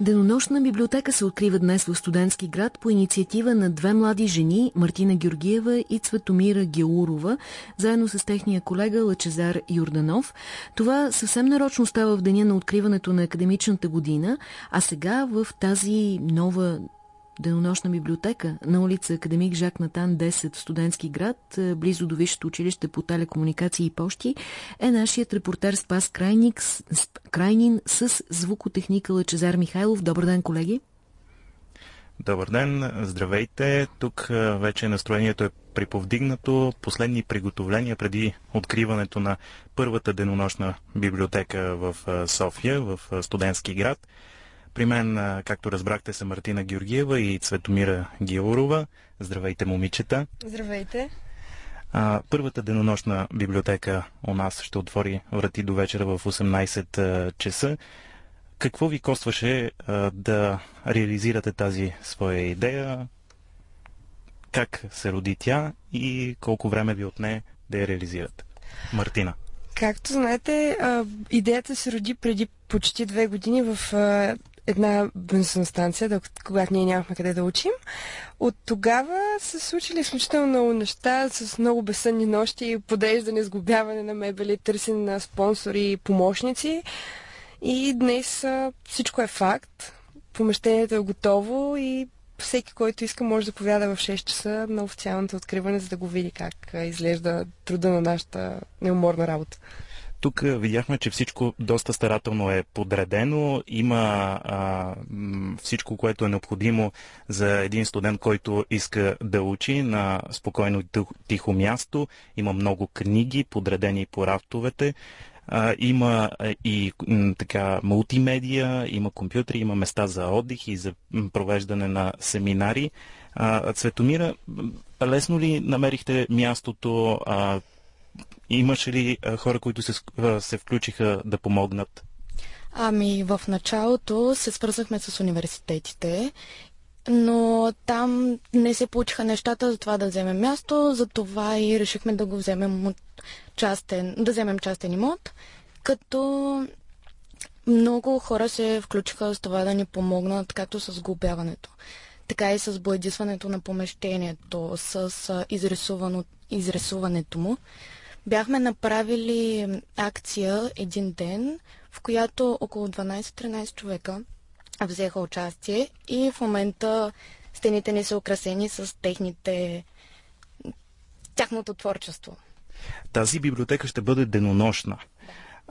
Денонощна библиотека се открива днес в студентски град по инициатива на две млади жени, Мартина Георгиева и Цветомира Геурова, заедно с техния колега Лачезар Юрданов. Това съвсем нарочно става в деня на откриването на академичната година, а сега в тази нова денонощна библиотека на улица Академик Жак Натан 10 студентски град, е, близо до Висшето училище по телекомуникации и пощи, е нашият репортер Спас Крайник, Крайнин с звукотехника Лачезар Михайлов. Добър ден, колеги! Добър ден, здравейте! Тук е, вече настроението е приповдигнато. Последни приготовления преди откриването на първата денонощна библиотека в е, София, в студентски град – при мен, както разбрахте, са Мартина Георгиева и Цветомира Георова. Здравейте, момичета! Здравейте! А, първата денонощна библиотека у нас ще отвори врати до вечера в 18 часа. Какво ви костваше а, да реализирате тази своя идея? Как се роди тя и колко време ви отне да я реализирате? Мартина. Както знаете, идеята се роди преди почти две години в една бензинна станция, когато ние нямахме къде да учим. От тогава са случили изключително много неща, с много безсънни нощи, подреждане, сглобяване на мебели, търсене на спонсори и помощници. И днес всичко е факт. Помещението е готово и всеки, който иска, може да повяда в 6 часа на официалното откриване, за да го види как изглежда труда на нашата неуморна работа. Тук видяхме, че всичко доста старателно е подредено. Има а, всичко, което е необходимо за един студент, който иска да учи на спокойно и тихо място. Има много книги, подредени по рафтовете. А, има и така мултимедия, има компютри, има места за отдих и за провеждане на семинари. А, Цветомира, лесно ли намерихте мястото? А, Имаше ли хора, които се, се включиха да помогнат? Ами, в началото се свързахме с университетите, но там не се получиха нещата за това да вземем място, за това и решихме да го вземем от частен, да вземем частен имот, като много хора се включиха с това да ни помогнат, както с глобяването, така и с боядисването на помещението, с изрисуването му бяхме направили акция един ден, в която около 12-13 човека взеха участие и в момента стените ни са украсени с техните тяхното творчество. Тази библиотека ще бъде денонощна.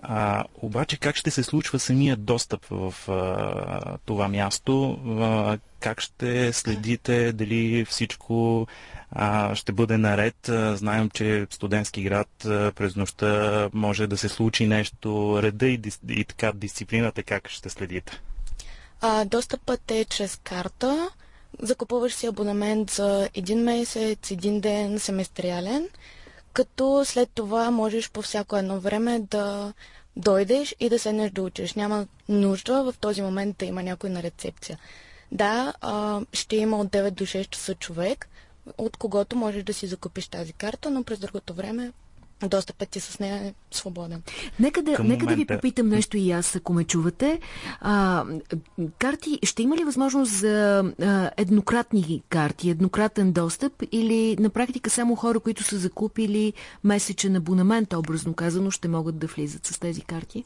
А, обаче как ще се случва самия достъп в а, това място? А, как ще следите дали всичко а, ще бъде наред? А, знаем, че студентски град а, през нощта може да се случи нещо. Реда и, и така дисциплината как ще следите? А, достъпът е чрез карта. Закупуваш си абонамент за един месец, един ден, семестриален като след това можеш по всяко едно време да дойдеш и да седнеш да учиш. Няма нужда в този момент да има някой на рецепция. Да, а, ще има от 9 до 6 часа човек, от когото можеш да си закупиш тази карта, но през другото време достъпът ти с нея е свободен. Нека да, нека момента... да ви попитам нещо и аз, ако ме чувате. А, карти, ще има ли възможност за а, еднократни карти, еднократен достъп или на практика само хора, които са закупили месечен абонамент, образно казано, ще могат да влизат с тези карти?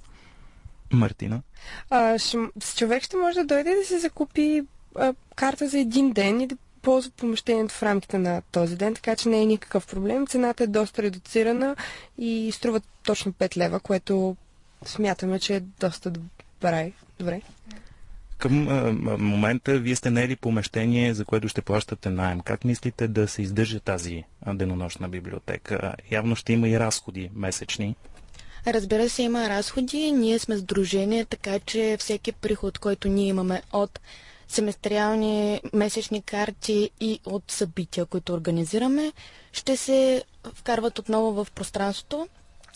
Мартина? А, ще, човек ще може да дойде да се закупи а, карта за един ден и да ползва помещението в рамките на този ден, така че не е никакъв проблем. Цената е доста редуцирана и струва точно 5 лева, което смятаме, че е доста добре. добре. Към а, момента вие сте нели помещение, за което ще плащате найем. Как мислите да се издържа тази денонощна библиотека? Явно ще има и разходи месечни. Разбира се, има разходи. Ние сме сдружение, така че всеки приход, който ние имаме от семестриални месечни карти и от събития, които организираме, ще се вкарват отново в пространството,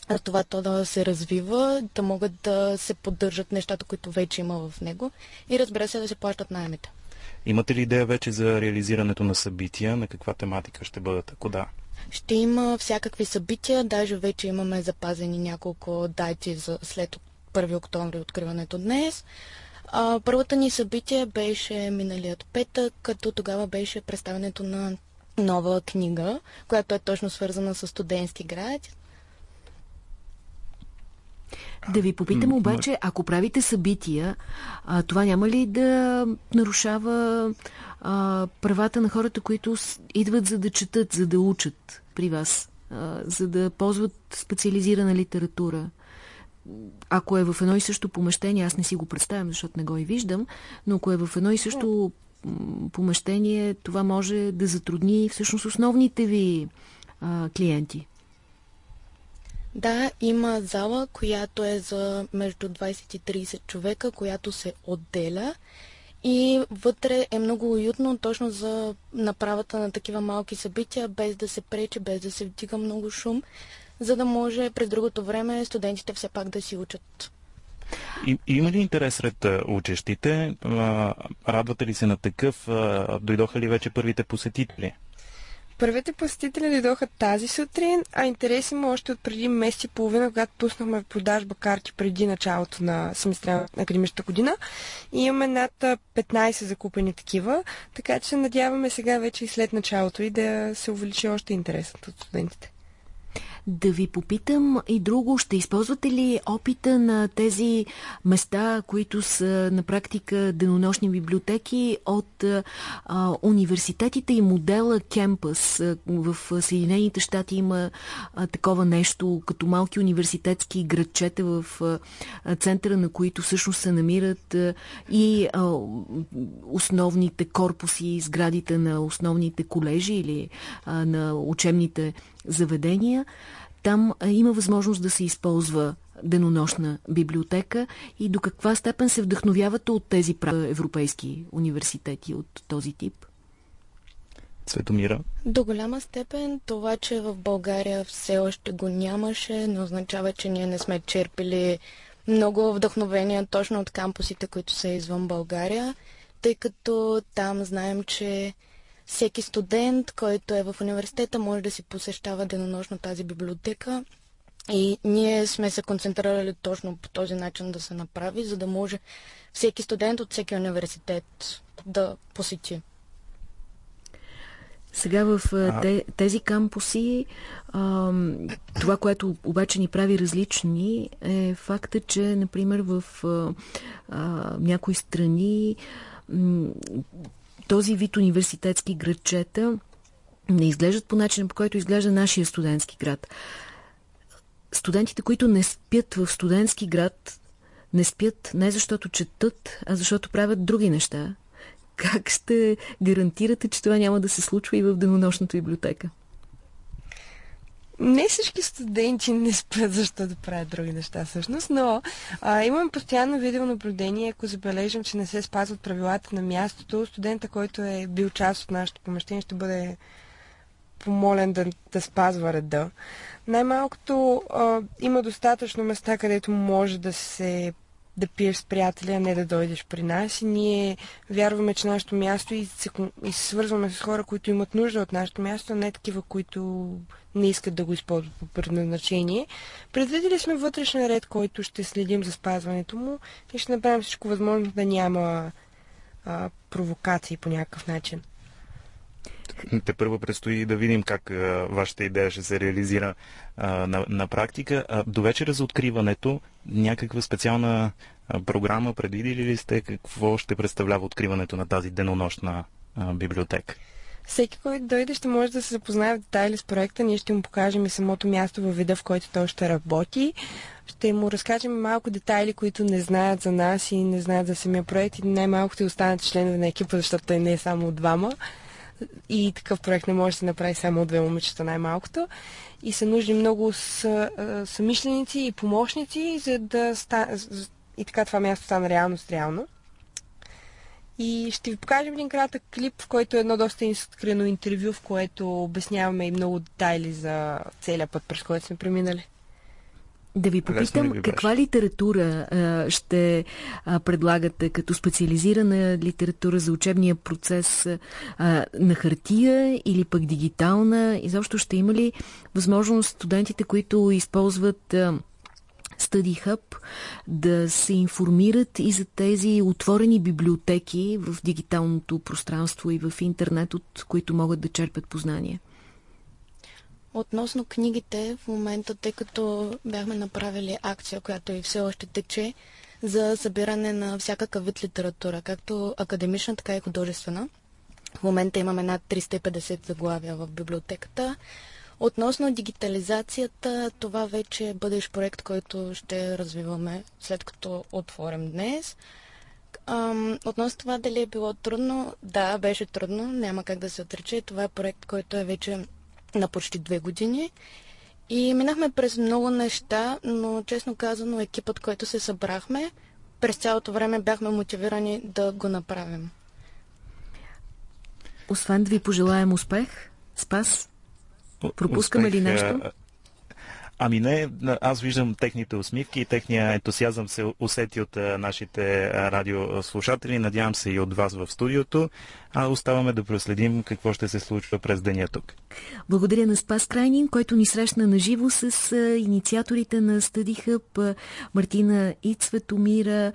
за това то да се развива, да могат да се поддържат нещата, които вече има в него и разбира се да се плащат найемите. Имате ли идея вече за реализирането на събития? На каква тематика ще бъдат, ако да? Ще има всякакви събития, даже вече имаме запазени няколко дати за след 1 октомври откриването днес. А, първата ни събитие беше миналият петък, като тогава беше представянето на нова книга, която е точно свързана с студентски град. Да ви попитам обаче, ако правите събития, а, това няма ли да нарушава а, правата на хората, които идват за да четат, за да учат при вас, а, за да ползват специализирана литература? Ако е в едно и също помещение, аз не си го представям, защото не го и виждам, но ако е в едно и също помещение, това може да затрудни всъщност основните ви а, клиенти. Да, има зала, която е за между 20 и 30 човека, която се отделя. И вътре е много уютно точно за направата на такива малки събития, без да се пречи, без да се вдига много шум, за да може през другото време студентите все пак да си учат. И, има ли интерес сред учещите? Радвате ли се на такъв? Дойдоха ли вече първите посетители? Първите посетители дойдоха тази сутрин, а интерес има още от преди месец и половина, когато пуснахме в продажба карти преди началото на семестра на академичната година. И имаме над 15 закупени такива, така че надяваме сега вече и след началото и да се увеличи още интересът от студентите. Да ви попитам и друго, ще използвате ли опита на тези места, които са на практика денонощни библиотеки от а, университетите и модела Кемпъс? В Съединените щати има а, такова нещо, като малки университетски градчета в а, центъра, на които всъщност се намират а, и а, основните корпуси, сградите на основните колежи или а, на учебните заведения. Там има възможност да се използва денонощна библиотека и до каква степен се вдъхновявате от тези европейски университети от този тип? Светомира? До голяма степен това, че в България все още го нямаше, не означава, че ние не сме черпили много вдъхновения точно от кампусите, които са извън България, тъй като там знаем, че всеки студент, който е в университета, може да си посещава денонощно тази библиотека. И ние сме се концентрирали точно по този начин да се направи, за да може всеки студент от всеки университет да посети. Сега в те, тези кампуси а, това, което обаче ни прави различни е факта, че, например, в а, а, някои страни този вид университетски градчета не изглеждат по начина, по който изглежда нашия студентски град. Студентите, които не спят в студентски град, не спят не защото четат, а защото правят други неща. Как ще гарантирате, че това няма да се случва и в денонощната библиотека? Не всички студенти не спят, защото правят други неща всъщност, но а, имам постоянно видеонаблюдение, ако забележим, че не се спазват правилата на мястото, студента, който е бил част от нашето помещение, ще бъде помолен да, да спазва реда. Най-малкото а, има достатъчно места, където може да се да пиеш с приятели, а не да дойдеш при нас. И ние вярваме, че нашето място и се, и се свързваме с хора, които имат нужда от нашето място, а не такива, които не искат да го използват по предназначение. Предвидели сме вътрешен ред, който ще следим за спазването му и ще направим всичко възможно да няма а, провокации по някакъв начин. Те първо предстои да видим как а, вашата идея ще се реализира а, на, на практика. А, до вечера за откриването някаква специална а, програма предвидили ли сте какво ще представлява откриването на тази денонощна а, библиотека? Всеки, който дойде, ще може да се запознае в детайли с проекта. Ние ще му покажем и самото място във вида, в който той ще работи. Ще му разкажем малко детайли, които не знаят за нас и не знаят за самия проект и най-малко ще останат членове на екипа, защото той не е само от двама. И такъв проект не може да се направи само от две момичета най-малкото. И са нужни много самишленици и помощници, за да ста... и така това място стана реалност реално. И ще ви покажем един кратък клип, в който е едно доста искрено интервю, в което обясняваме и много детайли за целият път, през който сме преминали. Да ви попитам, каква литература а, ще а, предлагате като специализирана литература за учебния процес а, на хартия или пък дигитална? Изобщо ще има ли възможност студентите, които използват а, Study Hub, да се информират и за тези отворени библиотеки в дигиталното пространство и в интернет, от които могат да черпят познания? Относно книгите, в момента, тъй като бяхме направили акция, която и все още тече, за събиране на всякакъв вид литература, както академична, така и художествена. В момента имаме над 350 заглавия в библиотеката. Относно дигитализацията, това вече е бъдещ проект, който ще развиваме след като отворим днес. Ам, относно това дали е било трудно, да, беше трудно, няма как да се отрече. Това е проект, който е вече на почти две години. И минахме през много неща, но честно казано екипът, който се събрахме, през цялото време бяхме мотивирани да го направим. Освен да ви пожелаем успех, Спас, пропускаме ли нещо? Ами не, аз виждам техните усмивки и техния ентусиазъм се усети от нашите радиослушатели. Надявам се и от вас в студиото. А оставаме да проследим какво ще се случва през деня тук. Благодаря на Спас Крайнин, който ни срещна на живо с инициаторите на Study Hub, Мартина Ицветомира,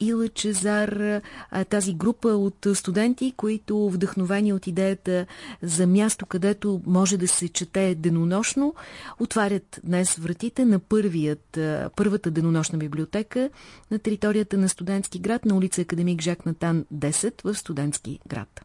Ила Чезар, тази група от студенти, които вдъхновени от идеята за място, където може да се чете денонощно, отварят днес вратите на първият, първата денонощна библиотека на територията на студентски град на улица Академик Жак Натан 10 в студентски град.